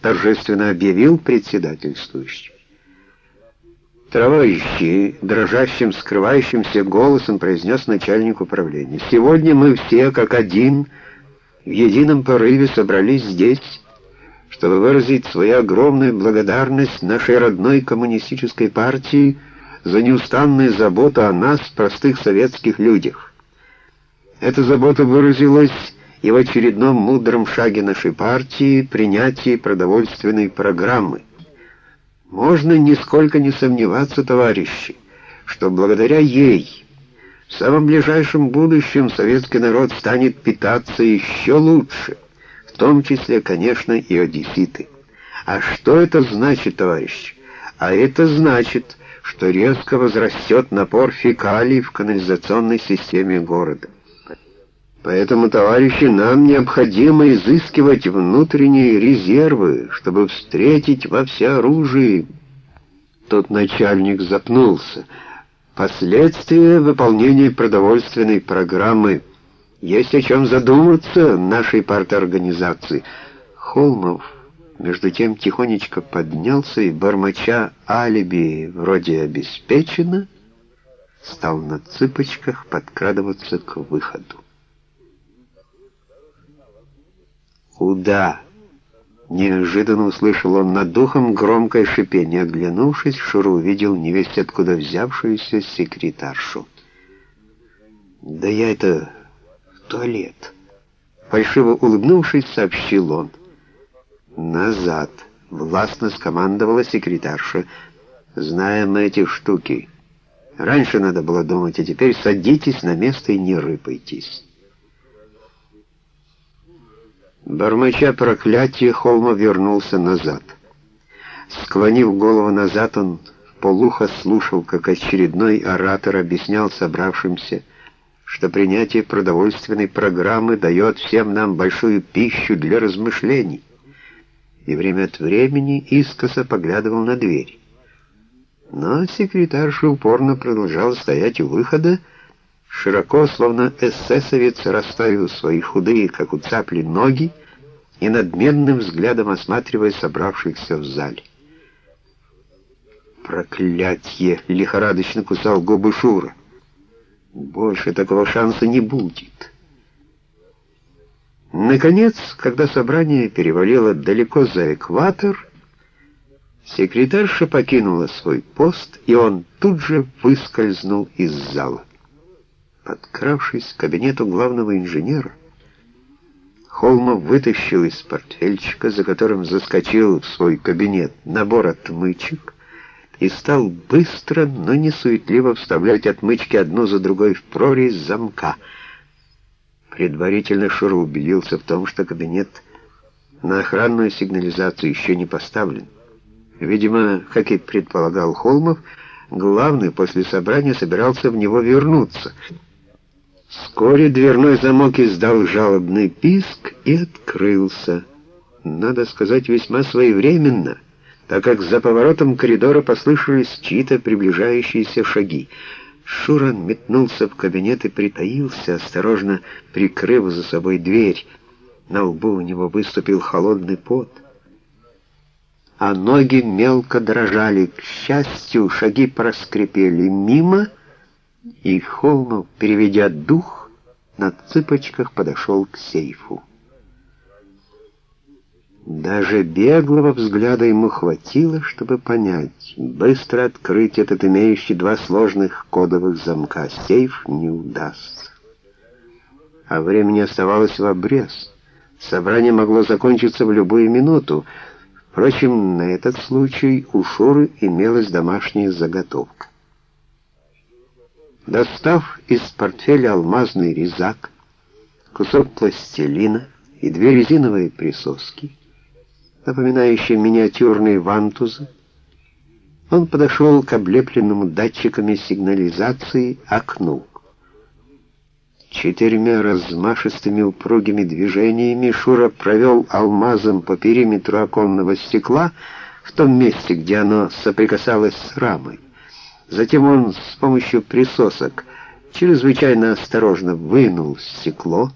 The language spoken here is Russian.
торжественно объявил председательствующий. «Товарищи!» — дрожащим, скрывающимся голосом произнес начальник управления. «Сегодня мы все, как один, в едином порыве собрались здесь, чтобы выразить свою огромную благодарность нашей родной коммунистической партии за неустанную заботу о нас, простых советских людях. Эта забота выразилась и в очередном мудром шаге нашей партии принятии продовольственной программы. Можно нисколько не сомневаться, товарищи, что благодаря ей в самом ближайшем будущем советский народ станет питаться еще лучше, в том числе, конечно, и одесситы. А что это значит, товарищи? А это значит, что резко возрастет напор фекалий в канализационной системе города. Поэтому, товарищи, нам необходимо изыскивать внутренние резервы, чтобы встретить во всеоружии. Тот начальник запнулся. Последствия выполнения продовольственной программы. Есть о чем задуматься нашей парторганизации. Холмов, между тем, тихонечко поднялся и, бормоча алиби вроде обеспечено, стал на цыпочках подкрадываться к выходу. «Куда?» Неожиданно услышал он над духом громкое шипение. Оглянувшись, Шуру увидел невесть откуда взявшуюся секретаршу. «Да я это... в туалет!» Фальшиво улыбнувшись, сообщил он. «Назад!» — властно скомандовала секретарша. «Знаем мы эти штуки. Раньше надо было думать, а теперь садитесь на место и не рыпайтесь». Бормоча проклятие, Холмов вернулся назад. Склонив голову назад, он полухо слушал, как очередной оратор объяснял собравшимся, что принятие продовольственной программы дает всем нам большую пищу для размышлений, и время от времени искоса поглядывал на дверь. Но секретарша упорно продолжал стоять у выхода, широко, словно эсэсовец, расставил свои худые, как у цапли, ноги и надменным взглядом осматривая собравшихся в зале. «Проклятье!» — лихорадочно кусал губы Шура. «Больше такого шанса не будет». Наконец, когда собрание перевалило далеко за экватор, секретарша покинула свой пост, и он тут же выскользнул из зала. Подкравшись к кабинету главного инженера, Холмов вытащил из портфельчика, за которым заскочил в свой кабинет, набор отмычек и стал быстро, но не суетливо вставлять отмычки одну за другой в прорезь замка. Предварительно Шура убедился в том, что кабинет на охранную сигнализацию еще не поставлен. Видимо, как и предполагал Холмов, главный после собрания собирался в него вернуться — Вскоре дверной замок издал жалобный писк и открылся. Надо сказать, весьма своевременно, так как за поворотом коридора послышались чьи-то приближающиеся шаги. Шуран метнулся в кабинет и притаился, осторожно прикрыв за собой дверь. На лбу у него выступил холодный пот, а ноги мелко дрожали. К счастью, шаги проскрипели мимо, и Холмов, переведя дух, на цыпочках подошел к сейфу. Даже беглого взгляда ему хватило, чтобы понять, быстро открыть этот имеющий два сложных кодовых замка сейф не удастся. А времени оставалось в обрез. Собрание могло закончиться в любую минуту. Впрочем, на этот случай у Шуры имелась домашняя заготовка. Достав из портфеля алмазный резак, кусок пластилина и две резиновые присоски, напоминающие миниатюрные вантузы, он подошел к облепленному датчиками сигнализации окну. Четырьмя размашистыми упругими движениями Шура провел алмазом по периметру оконного стекла в том месте, где оно соприкасалось с рамой. Затем он с помощью присосок чрезвычайно осторожно вынул стекло,